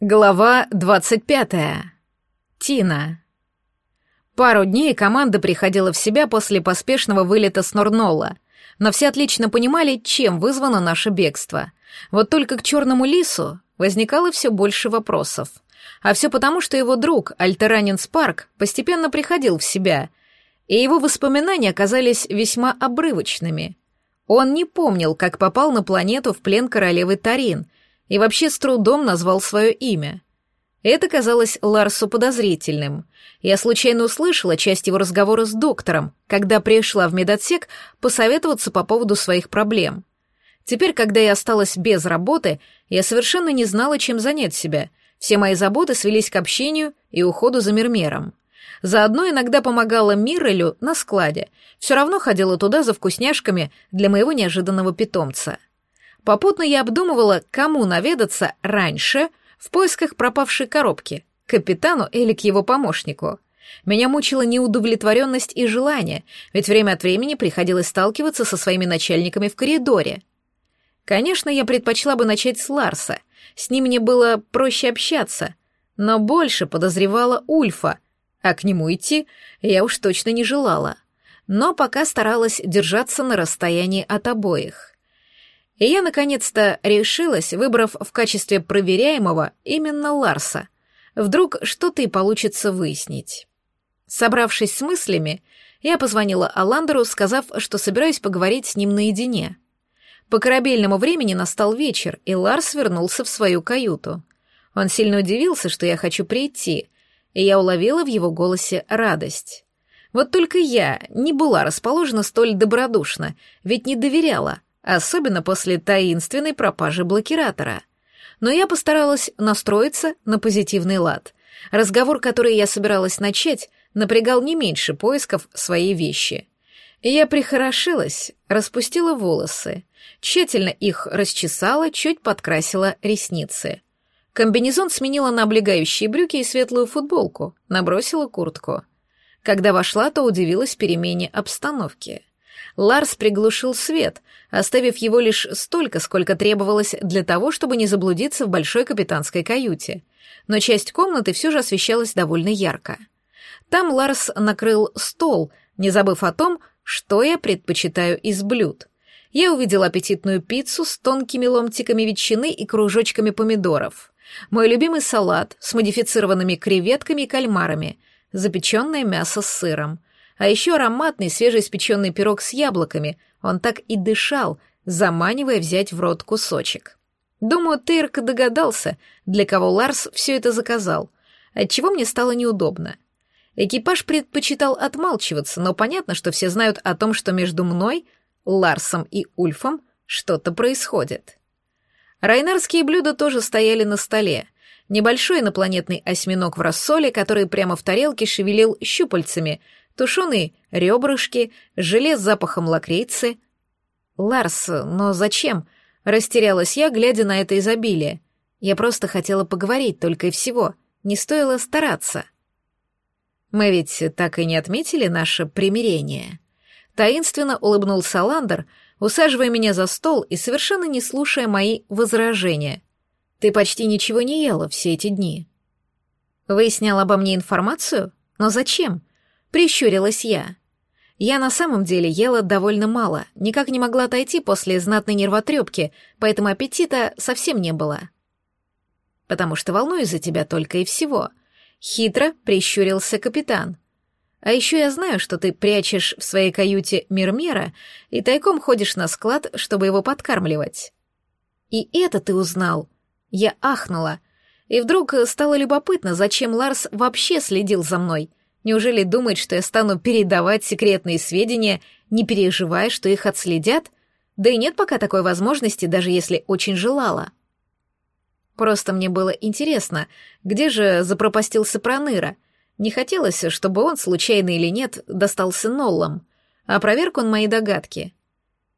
Глава 25. Тина. Пару дней команда приходила в себя после поспешного вылета с Норнолла, но все отлично понимали, чем вызвано наше бегство. Вот только к черному лису возникало все больше вопросов. А все потому, что его друг, Альтеранин Спарк, постепенно приходил в себя, и его воспоминания оказались весьма обрывочными. Он не помнил, как попал на планету в плен королевы Тарин — и вообще с трудом назвал свое имя. Это казалось Ларсу подозрительным. Я случайно услышала часть его разговора с доктором, когда пришла в медотсек посоветоваться по поводу своих проблем. Теперь, когда я осталась без работы, я совершенно не знала, чем занять себя. Все мои заботы свелись к общению и уходу за Мирмером. Заодно иногда помогала Мирелю на складе. Все равно ходила туда за вкусняшками для моего неожиданного питомца. Попутно я обдумывала, кому наведаться раньше в поисках пропавшей коробки, капитану или к его помощнику. Меня мучила неудовлетворенность и желание, ведь время от времени приходилось сталкиваться со своими начальниками в коридоре. Конечно, я предпочла бы начать с Ларса, с ним мне было проще общаться, но больше подозревала Ульфа, а к нему идти я уж точно не желала. Но пока старалась держаться на расстоянии от обоих. И я наконец-то решилась, выбрав в качестве проверяемого именно Ларса. Вдруг что-то и получится выяснить. Собравшись с мыслями, я позвонила Аландеру, сказав, что собираюсь поговорить с ним наедине. По корабельному времени настал вечер, и Ларс вернулся в свою каюту. Он сильно удивился, что я хочу прийти, и я уловила в его голосе радость. Вот только я не была расположена столь добродушно, ведь не доверяла — особенно после таинственной пропажи блокиратора. Но я постаралась настроиться на позитивный лад. Разговор, который я собиралась начать, напрягал не меньше поисков своей вещи. Я прихорошилась, распустила волосы, тщательно их расчесала, чуть подкрасила ресницы. Комбинезон сменила на облегающие брюки и светлую футболку, набросила куртку. Когда вошла, то удивилась перемене обстановки. Ларс приглушил свет, оставив его лишь столько, сколько требовалось для того, чтобы не заблудиться в большой капитанской каюте. Но часть комнаты все же освещалась довольно ярко. Там Ларс накрыл стол, не забыв о том, что я предпочитаю из блюд. Я увидел аппетитную пиццу с тонкими ломтиками ветчины и кружочками помидоров. Мой любимый салат с модифицированными креветками и кальмарами, запеченное мясо с сыром — а еще ароматный свежеиспеченный пирог с яблоками. Он так и дышал, заманивая взять в рот кусочек. Думаю, Тырк догадался, для кого Ларс все это заказал, отчего мне стало неудобно. Экипаж предпочитал отмалчиваться, но понятно, что все знают о том, что между мной, Ларсом и Ульфом что-то происходит. Райнарские блюда тоже стояли на столе. Небольшой инопланетный осьминог в рассоле, который прямо в тарелке шевелил щупальцами, тушеные ребрышки, желе с запахом лакрицы. «Ларс, но зачем?» — растерялась я, глядя на это изобилие. Я просто хотела поговорить только и всего, не стоило стараться. Мы ведь так и не отметили наше примирение. Таинственно улыбнулся Ландер, усаживая меня за стол и совершенно не слушая мои возражения. Ты почти ничего не ела все эти дни. Выяснял обо мне информацию? Но зачем? Прищурилась я. Я на самом деле ела довольно мало, никак не могла отойти после знатной нервотрепки, поэтому аппетита совсем не было. «Потому что волнуюсь за тебя только и всего», — хитро прищурился капитан. «А еще я знаю, что ты прячешь в своей каюте Мирмера и тайком ходишь на склад, чтобы его подкармливать». «И это ты узнал?» Я ахнула. И вдруг стало любопытно, зачем Ларс вообще следил за мной — Неужели думает, что я стану передавать секретные сведения, не переживая, что их отследят? Да и нет пока такой возможности, даже если очень желала. Просто мне было интересно, где же запропастился Проныра. Не хотелось, чтобы он, случайно или нет, достался Ноллам. А проверку он мои догадки.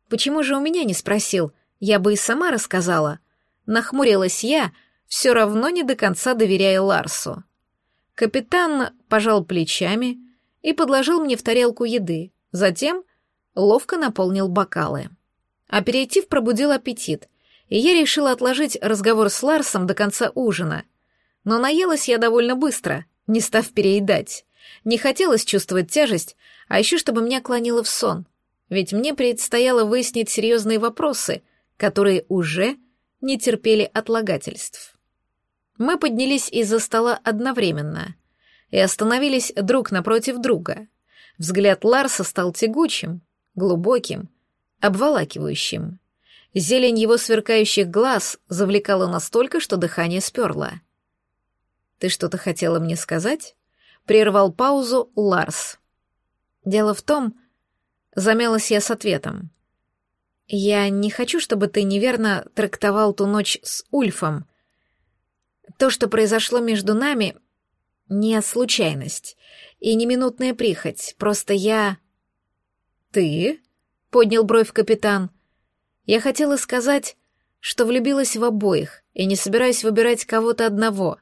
Почему же у меня не спросил? Я бы и сама рассказала. Нахмурилась я, все равно не до конца доверяя Ларсу. Капитан пожал плечами и подложил мне в тарелку еды, затем ловко наполнил бокалы. Аперитив пробудил аппетит, и я решила отложить разговор с Ларсом до конца ужина. Но наелась я довольно быстро, не став переедать. Не хотелось чувствовать тяжесть, а еще чтобы меня клонило в сон. Ведь мне предстояло выяснить серьезные вопросы, которые уже не терпели отлагательств. Мы поднялись из-за стола одновременно и остановились друг напротив друга. Взгляд Ларса стал тягучим, глубоким, обволакивающим. Зелень его сверкающих глаз завлекала настолько, что дыхание сперло. «Ты что-то хотела мне сказать?» — прервал паузу Ларс. «Дело в том...» — замялась я с ответом. «Я не хочу, чтобы ты неверно трактовал ту ночь с Ульфом. То, что произошло между нами, не случайность и не минутная прихоть, просто я...» «Ты?» — поднял бровь капитан. «Я хотела сказать, что влюбилась в обоих и не собираюсь выбирать кого-то одного,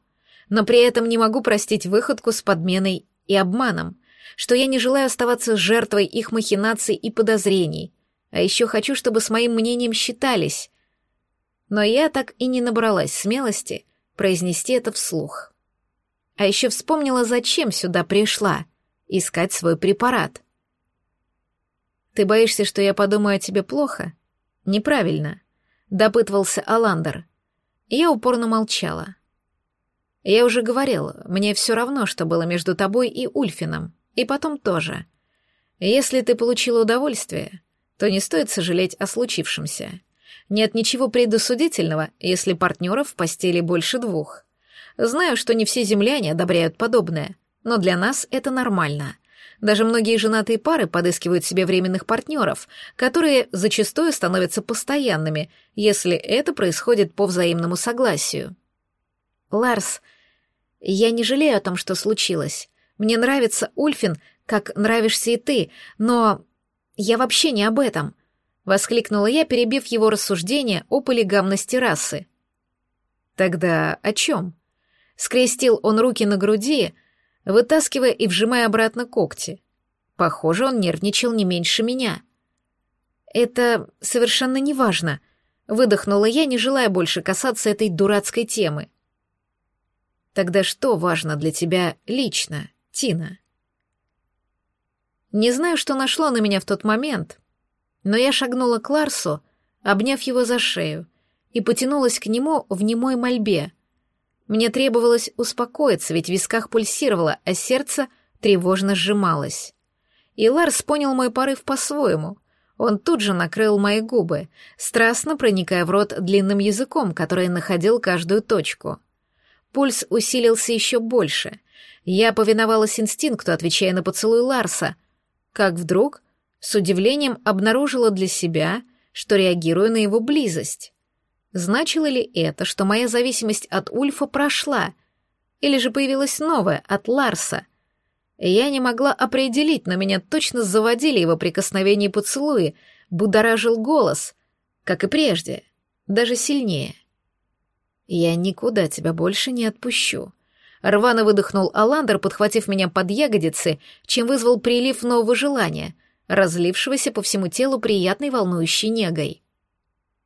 но при этом не могу простить выходку с подменой и обманом, что я не желаю оставаться жертвой их махинаций и подозрений, а еще хочу, чтобы с моим мнением считались. Но я так и не набралась смелости произнести это вслух. А еще вспомнила, зачем сюда пришла — искать свой препарат. «Ты боишься, что я подумаю о тебе плохо?» «Неправильно», — допытывался Аландер. Я упорно молчала. «Я уже говорил, мне все равно, что было между тобой и Ульфином, и потом тоже. Если ты получила удовольствие, то не стоит сожалеть о случившемся. Нет ничего предосудительного, если партнеров в постели больше двух. Знаю, что не все земляне одобряют подобное, но для нас это нормально. Даже многие женатые пары подыскивают себе временных партнеров, которые зачастую становятся постоянными, если это происходит по взаимному согласию. Ларс, я не жалею о том, что случилось. Мне нравится Ульфин, как нравишься и ты, но я вообще не об этом, воскликнула я, перебив его рассуждение о полигамности расы. Тогда о чем? Скрестил он руки на груди, вытаскивая и вжимая обратно когти. Похоже, он нервничал не меньше меня. Это совершенно неважно, выдохнула я, не желая больше касаться этой дурацкой темы. Тогда что важно для тебя лично, Тина? Не знаю, что нашло на меня в тот момент, но я шагнула к Ларсу, обняв его за шею, и потянулась к нему в немой мольбе. Мне требовалось успокоиться, ведь в висках пульсировало, а сердце тревожно сжималось. И Ларс понял мой порыв по-своему. Он тут же накрыл мои губы, страстно проникая в рот длинным языком, который находил каждую точку. Пульс усилился еще больше. Я повиновалась инстинкту, отвечая на поцелуй Ларса — как вдруг с удивлением обнаружила для себя, что реагирую на его близость. Значило ли это, что моя зависимость от Ульфа прошла, или же появилась новая, от Ларса? Я не могла определить, но меня точно заводили его прикосновения и поцелуи, будоражил голос, как и прежде, даже сильнее. «Я никуда тебя больше не отпущу», Рвано выдохнул Аландер, подхватив меня под ягодицы, чем вызвал прилив нового желания, разлившегося по всему телу приятной волнующей негой.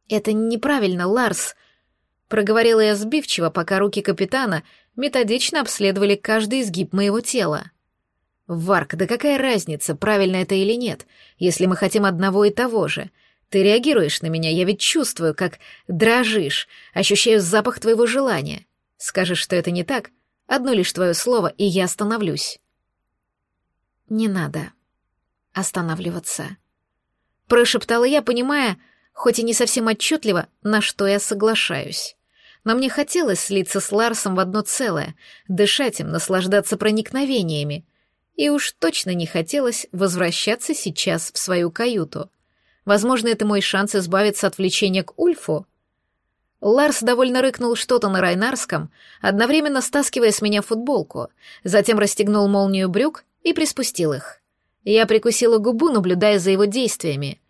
«Это неправильно, Ларс», — проговорила я сбивчиво, пока руки капитана методично обследовали каждый изгиб моего тела. «Варк, да какая разница, правильно это или нет, если мы хотим одного и того же?» Ты реагируешь на меня, я ведь чувствую, как дрожишь, ощущаю запах твоего желания. Скажешь, что это не так, Одно лишь твое слово, и я остановлюсь. Не надо останавливаться. Прошептала я, понимая, хоть и не совсем отчетливо, на что я соглашаюсь. Но мне хотелось слиться с Ларсом в одно целое, дышать им, наслаждаться проникновениями. И уж точно не хотелось возвращаться сейчас в свою каюту. Возможно, это мой шанс избавиться от влечения к Ульфу, Ларс довольно рыкнул что-то на райнарском, одновременно стаскивая с меня футболку, затем расстегнул молнию брюк и приспустил их. Я прикусила губу, наблюдая за его действиями.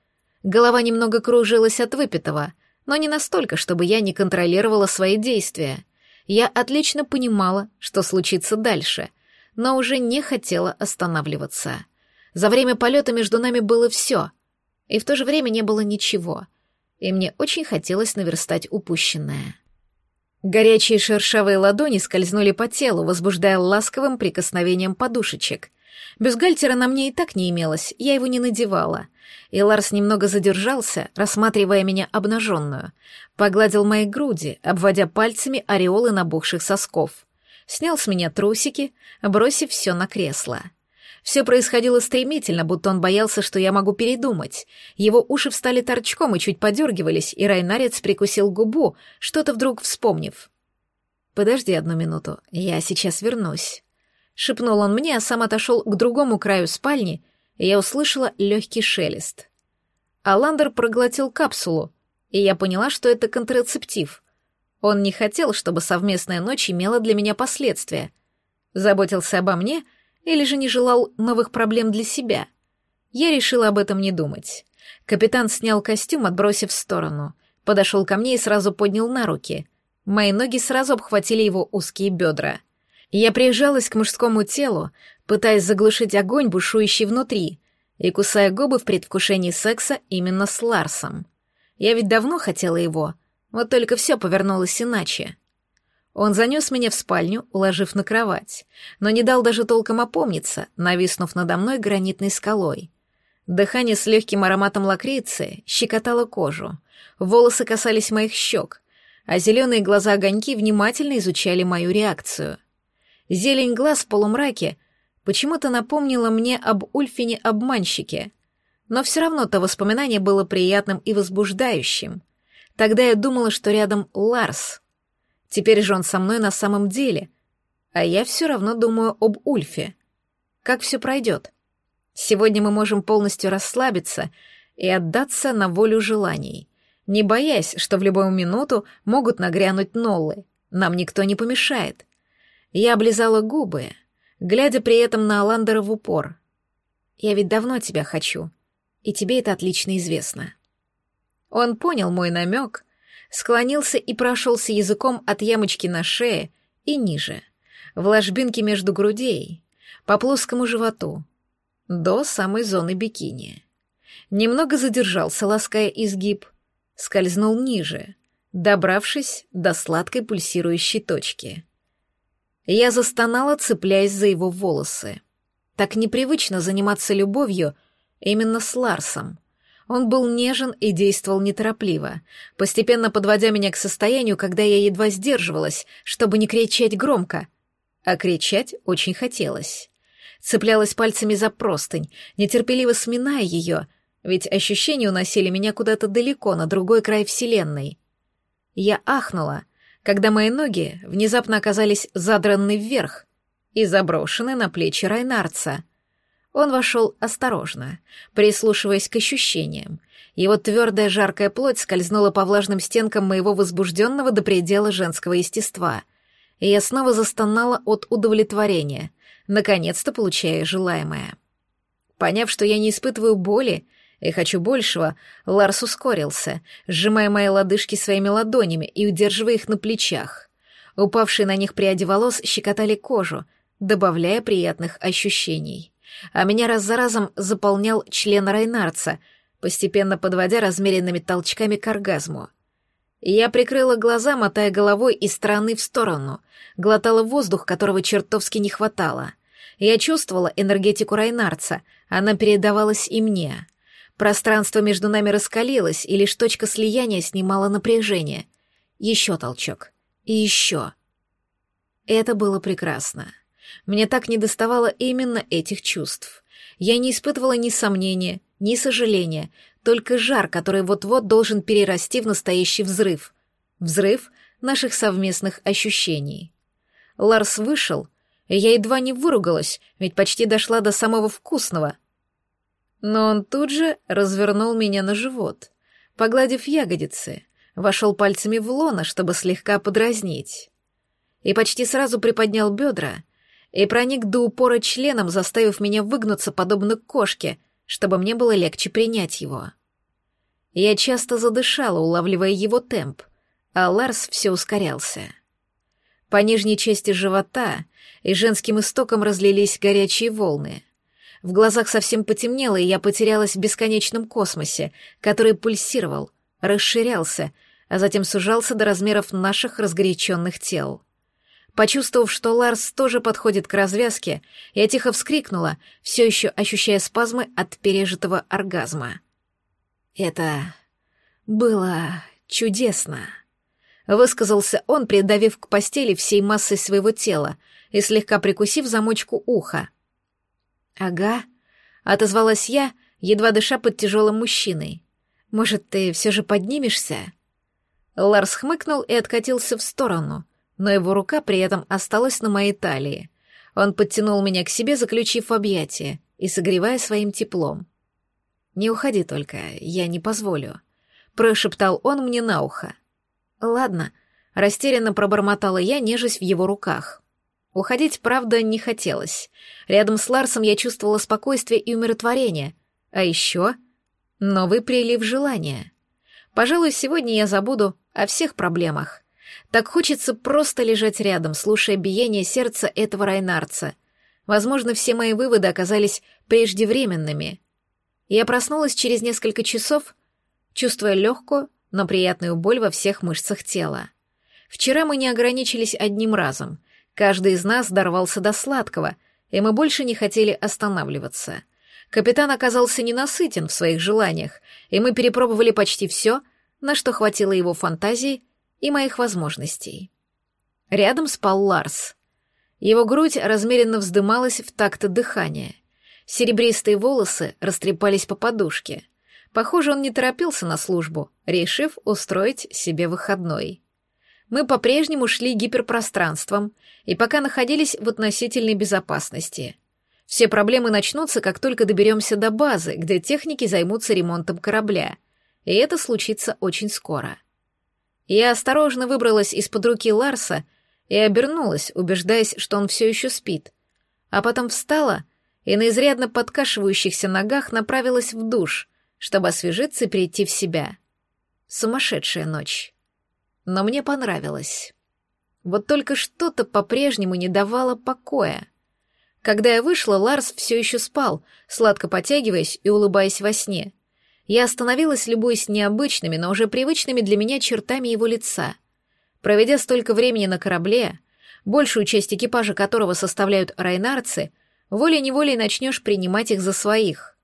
Голова немного кружилась от выпитого, но не настолько, чтобы я не контролировала свои действия. Я отлично понимала, что случится дальше, но уже не хотела останавливаться. За время полета между нами было все, и в то же время не было ничего — и мне очень хотелось наверстать упущенное. Горячие шершавые ладони скользнули по телу, возбуждая ласковым прикосновением подушечек. Бюстгальтера на мне и так не имелось, я его не надевала. И Ларс немного задержался, рассматривая меня обнаженную. Погладил мои груди, обводя пальцами ореолы набухших сосков. Снял с меня трусики, бросив все на кресло. Все происходило стремительно, будто он боялся, что я могу передумать. Его уши встали торчком и чуть подергивались, и Райнарец прикусил губу, что-то вдруг вспомнив. «Подожди одну минуту, я сейчас вернусь», — шепнул он мне, а сам отошел к другому краю спальни, и я услышала легкий шелест. Аландер проглотил капсулу, и я поняла, что это контрацептив. Он не хотел, чтобы совместная ночь имела для меня последствия. Заботился обо мне — или же не желал новых проблем для себя? Я решила об этом не думать. Капитан снял костюм, отбросив в сторону. Подошел ко мне и сразу поднял на руки. Мои ноги сразу обхватили его узкие бедра. Я прижалась к мужскому телу, пытаясь заглушить огонь, бушующий внутри, и кусая губы в предвкушении секса именно с Ларсом. Я ведь давно хотела его, вот только все повернулось иначе. Он занес меня в спальню, уложив на кровать, но не дал даже толком опомниться, нависнув надо мной гранитной скалой. Дыхание с легким ароматом лакрицы щекотало кожу, волосы касались моих щек, а зеленые глаза огоньки внимательно изучали мою реакцию. Зелень глаз в полумраке почему-то напомнила мне об Ульфине-обманщике, но все равно то воспоминание было приятным и возбуждающим. Тогда я думала, что рядом Ларс — Теперь же он со мной на самом деле, а я все равно думаю об Ульфе. Как все пройдет? Сегодня мы можем полностью расслабиться и отдаться на волю желаний, не боясь, что в любую минуту могут нагрянуть ноллы. Нам никто не помешает. Я облизала губы, глядя при этом на Аландера в упор. Я ведь давно тебя хочу, и тебе это отлично известно. Он понял мой намек склонился и прошелся языком от ямочки на шее и ниже, в ложбинке между грудей, по плоскому животу, до самой зоны бикини. Немного задержался, лаская изгиб, скользнул ниже, добравшись до сладкой пульсирующей точки. Я застонала, цепляясь за его волосы. Так непривычно заниматься любовью именно с Ларсом. Он был нежен и действовал неторопливо, постепенно подводя меня к состоянию, когда я едва сдерживалась, чтобы не кричать громко. А кричать очень хотелось. Цеплялась пальцами за простынь, нетерпеливо сминая ее, ведь ощущения уносили меня куда-то далеко, на другой край вселенной. Я ахнула, когда мои ноги внезапно оказались задраны вверх и заброшены на плечи Райнарца — он вошел осторожно, прислушиваясь к ощущениям. Его твердая жаркая плоть скользнула по влажным стенкам моего возбужденного до предела женского естества. И я снова застонала от удовлетворения, наконец-то получая желаемое. Поняв, что я не испытываю боли и хочу большего, Ларс ускорился, сжимая мои лодыжки своими ладонями и удерживая их на плечах. Упавшие на них пряди волос щекотали кожу, добавляя приятных ощущений а меня раз за разом заполнял член Райнарца, постепенно подводя размеренными толчками к оргазму. Я прикрыла глаза, мотая головой из стороны в сторону, глотала воздух, которого чертовски не хватало. Я чувствовала энергетику Райнарца, она передавалась и мне. Пространство между нами раскалилось, и лишь точка слияния снимала напряжение. Еще толчок. И еще. Это было прекрасно. Мне так недоставало именно этих чувств. Я не испытывала ни сомнения, ни сожаления, только жар, который вот-вот должен перерасти в настоящий взрыв. Взрыв наших совместных ощущений. Ларс вышел, и я едва не выругалась, ведь почти дошла до самого вкусного. Но он тут же развернул меня на живот, погладив ягодицы, вошел пальцами в лона, чтобы слегка подразнить. И почти сразу приподнял бедра, и проник до упора членом, заставив меня выгнуться подобно кошке, чтобы мне было легче принять его. Я часто задышала, улавливая его темп, а Ларс все ускорялся. По нижней части живота и женским истокам разлились горячие волны. В глазах совсем потемнело, и я потерялась в бесконечном космосе, который пульсировал, расширялся, а затем сужался до размеров наших разгоряченных тел. Почувствовав, что Ларс тоже подходит к развязке, я тихо вскрикнула, все еще ощущая спазмы от пережитого оргазма. Это было чудесно. Высказался он, придавив к постели всей массой своего тела и слегка прикусив замочку уха. «Ага», — отозвалась я, едва дыша под тяжелым мужчиной. «Может, ты все же поднимешься?» Ларс хмыкнул и откатился в сторону, но его рука при этом осталась на моей талии. Он подтянул меня к себе, заключив в объятия и согревая своим теплом. «Не уходи только, я не позволю», — прошептал он мне на ухо. «Ладно», — растерянно пробормотала я, нежесть в его руках. Уходить, правда, не хотелось. Рядом с Ларсом я чувствовала спокойствие и умиротворение. А еще новый прилив желания. Пожалуй, сегодня я забуду о всех проблемах. Так хочется просто лежать рядом, слушая биение сердца этого райнарца. Возможно, все мои выводы оказались преждевременными. Я проснулась через несколько часов, чувствуя легкую, но приятную боль во всех мышцах тела. Вчера мы не ограничились одним разом. Каждый из нас дорвался до сладкого, и мы больше не хотели останавливаться. Капитан оказался ненасытен в своих желаниях, и мы перепробовали почти все, на что хватило его фантазии и моих возможностей. Рядом спал Ларс. Его грудь размеренно вздымалась в такт дыхания. Серебристые волосы растрепались по подушке. Похоже, он не торопился на службу, решив устроить себе выходной. Мы по-прежнему шли гиперпространством и пока находились в относительной безопасности. Все проблемы начнутся, как только доберемся до базы, где техники займутся ремонтом корабля, и это случится очень скоро. Я осторожно выбралась из-под руки Ларса и обернулась, убеждаясь, что он все еще спит, а потом встала и на изрядно подкашивающихся ногах направилась в душ, чтобы освежиться и прийти в себя. Сумасшедшая ночь. Но мне понравилось. Вот только что-то по-прежнему не давало покоя. Когда я вышла, Ларс все еще спал, сладко потягиваясь и улыбаясь во сне. Я остановилась, любуясь необычными, но уже привычными для меня чертами его лица. Проведя столько времени на корабле, большую часть экипажа которого составляют райнарцы, волей-неволей начнешь принимать их за своих.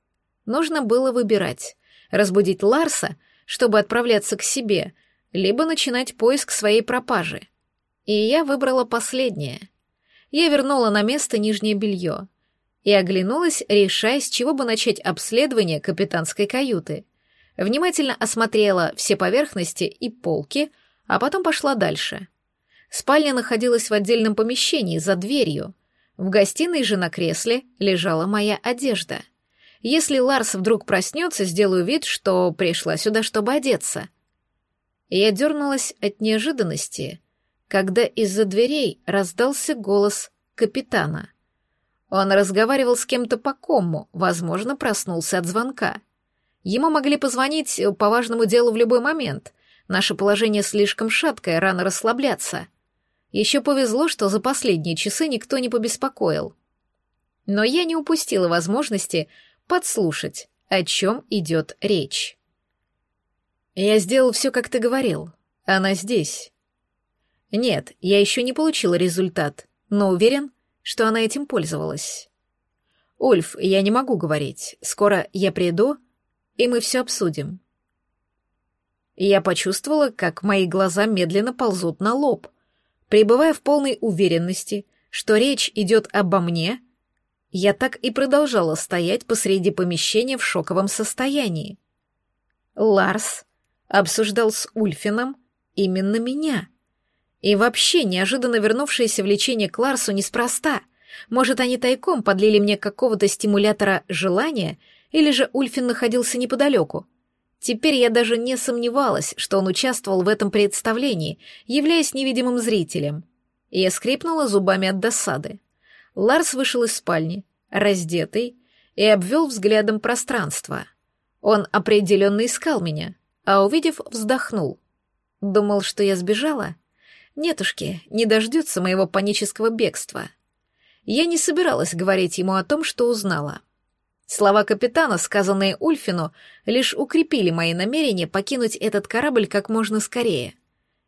Нужно было выбирать — разбудить Ларса, чтобы отправляться к себе, либо начинать поиск своей пропажи. И я выбрала последнее. Я вернула на место нижнее белье и оглянулась, решая, с чего бы начать обследование капитанской каюты. Внимательно осмотрела все поверхности и полки, а потом пошла дальше. Спальня находилась в отдельном помещении, за дверью. В гостиной же на кресле лежала моя одежда — если Ларс вдруг проснется, сделаю вид, что пришла сюда, чтобы одеться. Я дернулась от неожиданности, когда из-за дверей раздался голос капитана. Он разговаривал с кем-то по кому, возможно, проснулся от звонка. Ему могли позвонить по важному делу в любой момент. Наше положение слишком шаткое, рано расслабляться. Еще повезло, что за последние часы никто не побеспокоил. Но я не упустила возможности подслушать, о чем идет речь. «Я сделал все, как ты говорил. Она здесь». «Нет, я еще не получила результат, но уверен, что она этим пользовалась». «Ульф, я не могу говорить. Скоро я приду, и мы все обсудим». Я почувствовала, как мои глаза медленно ползут на лоб, пребывая в полной уверенности, что речь идет обо мне я так и продолжала стоять посреди помещения в шоковом состоянии. Ларс обсуждал с Ульфином именно меня. И вообще, неожиданно вернувшееся влечение к Ларсу неспроста. Может, они тайком подлили мне какого-то стимулятора желания, или же Ульфин находился неподалеку. Теперь я даже не сомневалась, что он участвовал в этом представлении, являясь невидимым зрителем. Я скрипнула зубами от досады. Ларс вышел из спальни, раздетый, и обвел взглядом пространство. Он определенно искал меня, а увидев, вздохнул. Думал, что я сбежала? Нетушки, не дождется моего панического бегства. Я не собиралась говорить ему о том, что узнала. Слова капитана, сказанные Ульфину, лишь укрепили мои намерения покинуть этот корабль как можно скорее.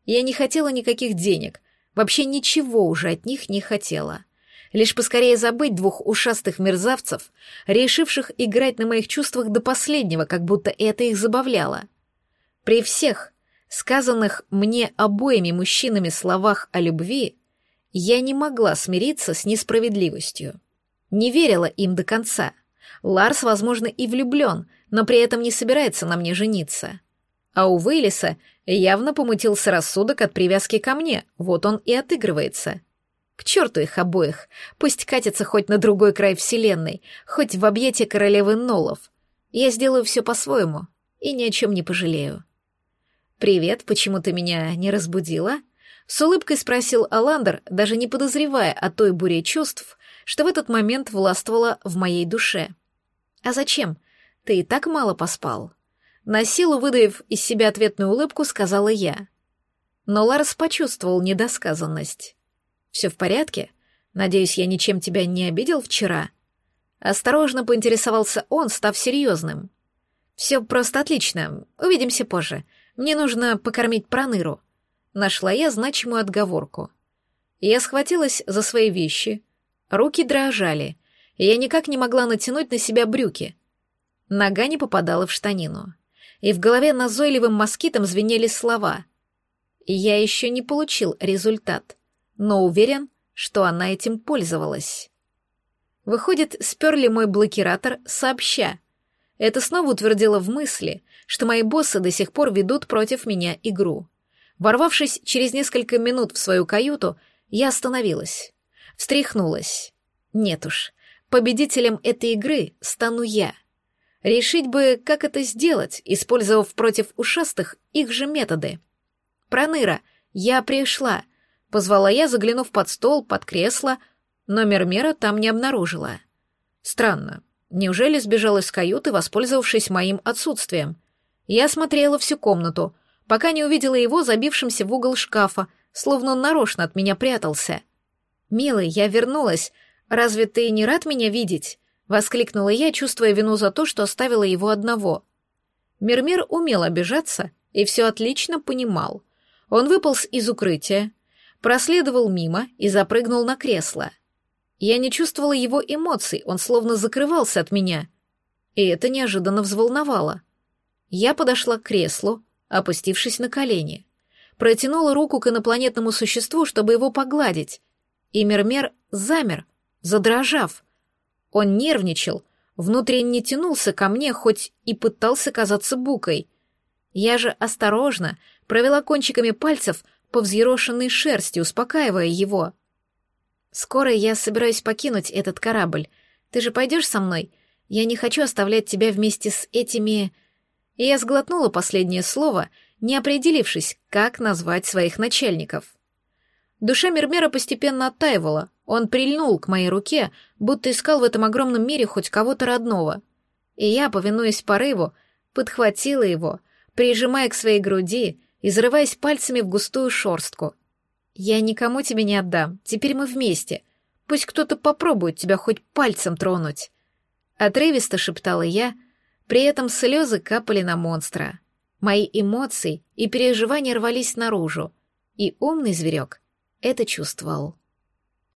Я не хотела никаких денег, вообще ничего уже от них не хотела. Лишь поскорее забыть двух ушастых мерзавцев, решивших играть на моих чувствах до последнего, как будто это их забавляло. При всех сказанных мне обоими мужчинами словах о любви, я не могла смириться с несправедливостью. Не верила им до конца — Ларс, возможно, и влюблен, но при этом не собирается на мне жениться. А у Вейлиса явно помутился рассудок от привязки ко мне, вот он и отыгрывается. К черту их обоих, пусть катится хоть на другой край вселенной, хоть в объятия королевы Нолов. Я сделаю все по-своему и ни о чем не пожалею. «Привет, почему ты меня не разбудила?» С улыбкой спросил Аландер, даже не подозревая о той буре чувств, что в этот момент властвовала в моей душе. «А зачем? Ты и так мало поспал». На силу выдаив из себя ответную улыбку, сказала я. Но Ларс почувствовал недосказанность. «Все в порядке? Надеюсь, я ничем тебя не обидел вчера?» Осторожно поинтересовался он, став серьезным. «Все просто отлично. Увидимся позже. Мне нужно покормить проныру». Нашла я значимую отговорку. Я схватилась за свои вещи. Руки дрожали я никак не могла натянуть на себя брюки. Нога не попадала в штанину. И в голове назойливым москитом звенели слова. Я еще не получил результат, но уверен, что она этим пользовалась. Выходит, сперли мой блокиратор сообща. Это снова утвердило в мысли, что мои боссы до сих пор ведут против меня игру. Ворвавшись через несколько минут в свою каюту, я остановилась. Встряхнулась. Нет уж, Победителем этой игры стану я. Решить бы, как это сделать, использовав против ушастых их же методы. Проныра, я пришла. Позвала я, заглянув под стол, под кресло, но Мермера там не обнаружила. Странно. Неужели сбежал из каюты, воспользовавшись моим отсутствием? Я смотрела всю комнату, пока не увидела его забившимся в угол шкафа, словно он нарочно от меня прятался. «Милый, я вернулась», «Разве ты не рад меня видеть?» — воскликнула я, чувствуя вину за то, что оставила его одного. Мермер умел обижаться и все отлично понимал. Он выполз из укрытия, проследовал мимо и запрыгнул на кресло. Я не чувствовала его эмоций, он словно закрывался от меня. И это неожиданно взволновало. Я подошла к креслу, опустившись на колени. Протянула руку к инопланетному существу, чтобы его погладить. И Мермер замер, задрожав. Он нервничал, внутренне тянулся ко мне, хоть и пытался казаться букой. Я же осторожно провела кончиками пальцев по взъерошенной шерсти, успокаивая его. «Скоро я собираюсь покинуть этот корабль. Ты же пойдешь со мной? Я не хочу оставлять тебя вместе с этими...» И я сглотнула последнее слово, не определившись, как назвать своих начальников. Душа Мермера постепенно оттаивала, он прильнул к моей руке, будто искал в этом огромном мире хоть кого-то родного. И я, повинуясь порыву, подхватила его, прижимая к своей груди и зарываясь пальцами в густую шорстку. «Я никому тебя не отдам, теперь мы вместе. Пусть кто-то попробует тебя хоть пальцем тронуть». Отрывисто шептала я, при этом слезы капали на монстра. Мои эмоции и переживания рвались наружу, и умный зверек это чувствовал.